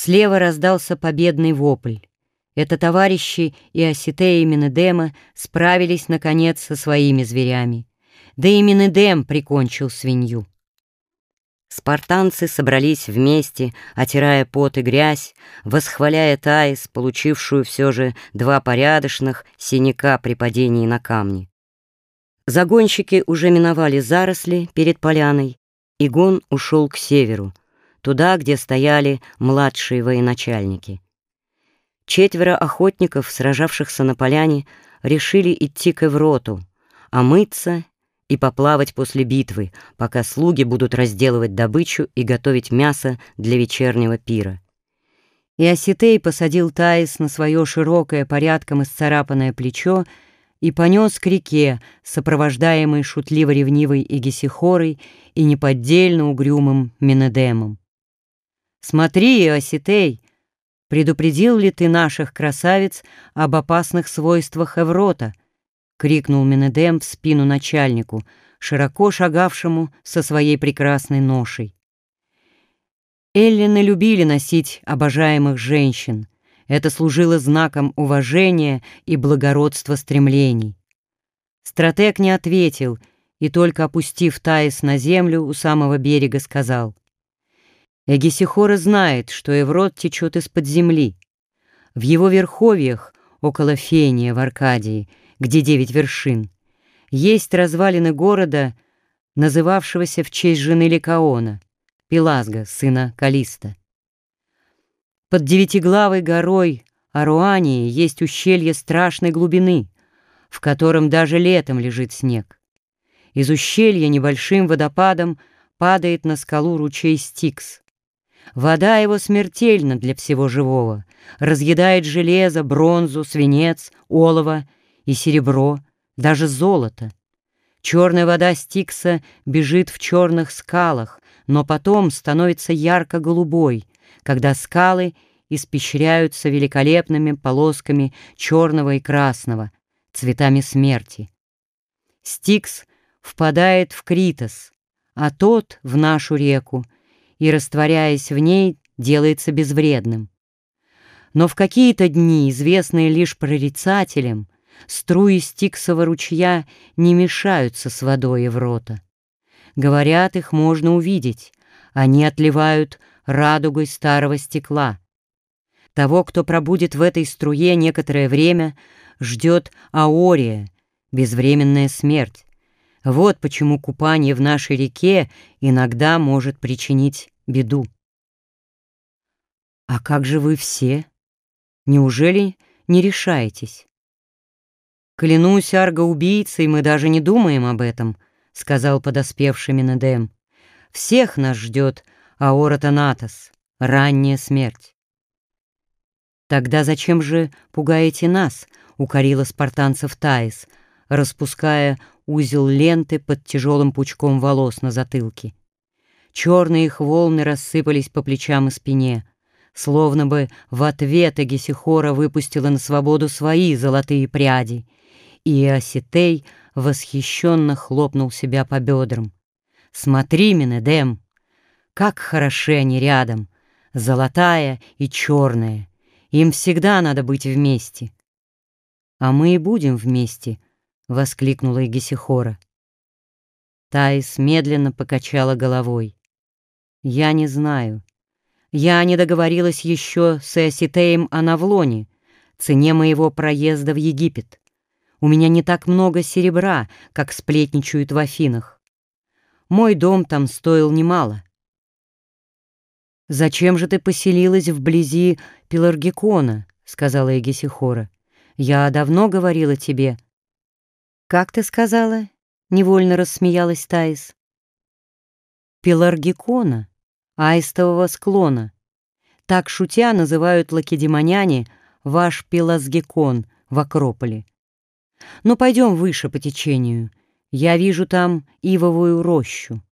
Слева раздался победный вопль. Это товарищи и Осетея и Минедема справились, наконец, со своими зверями. Да и Минедем прикончил свинью. Спартанцы собрались вместе, отирая пот и грязь, восхваляя Таис, получившую все же два порядочных синяка при падении на камни. Загонщики уже миновали заросли перед поляной, и гон ушел к северу, туда, где стояли младшие военачальники. Четверо охотников, сражавшихся на поляне, решили идти к Эвроту, омыться и поплавать после битвы, пока слуги будут разделывать добычу и готовить мясо для вечернего пира. И Осетей посадил Таис на свое широкое, порядком исцарапанное плечо и понес к реке, сопровождаемый шутливо-ревнивой Эгисихорой и неподдельно угрюмым Менедемом. «Смотри, Осетей, предупредил ли ты наших красавиц об опасных свойствах Эврота?» — крикнул Менедем в спину начальнику, широко шагавшему со своей прекрасной ношей. Эллины любили носить обожаемых женщин. Это служило знаком уважения и благородства стремлений. Стратег не ответил и, только опустив Таис на землю у самого берега, сказал — Эгисихора знает, что Еврот течет из-под земли. В его верховьях, около Фения в Аркадии, где девять вершин, есть развалины города, называвшегося в честь жены Ликаона, Пелазга, сына Калиста. Под девятиглавой горой Аруании есть ущелье страшной глубины, в котором даже летом лежит снег. Из ущелья небольшим водопадом падает на скалу ручей Стикс. Вода его смертельна для всего живого, разъедает железо, бронзу, свинец, олово и серебро, даже золото. Черная вода Стикса бежит в черных скалах, но потом становится ярко-голубой, когда скалы испещряются великолепными полосками черного и красного, цветами смерти. Стикс впадает в Критос, а тот в нашу реку — и, растворяясь в ней, делается безвредным. Но в какие-то дни, известные лишь прорицателям, струи стиксового ручья не мешаются с водой Еврота. Говорят, их можно увидеть, они отливают радугой старого стекла. Того, кто пробудет в этой струе некоторое время, ждет аория, безвременная смерть. Вот почему купание в нашей реке иногда может причинить беду. А как же вы все? Неужели не решаетесь? Клянусь арго-убийцей, мы даже не думаем об этом, сказал подоспевший Минедем. Всех нас ждет Аора Танатос, ранняя смерть. Тогда зачем же пугаете нас, укорила спартанцев Таис, распуская узел ленты под тяжелым пучком волос на затылке. Черные их волны рассыпались по плечам и спине, словно бы в ответ Эгесихора выпустила на свободу свои золотые пряди, и Осетей восхищенно хлопнул себя по бедрам. «Смотри, Менедем, как хороши они рядом, золотая и черная, им всегда надо быть вместе». «А мы и будем вместе», — воскликнула Егисихора. Таис медленно покачала головой. «Я не знаю. Я не договорилась еще с Эситеем о Навлоне, цене моего проезда в Египет. У меня не так много серебра, как сплетничают в Афинах. Мой дом там стоил немало. «Зачем же ты поселилась вблизи Пеларгикона?» — сказала Эгисихора. «Я давно говорила тебе, «Как ты сказала?» — невольно рассмеялась Таис. «Пеларгикона, аистового склона. Так шутя называют лакедемоняне ваш пелазгикон в Акрополе. Но пойдем выше по течению. Я вижу там ивовую рощу».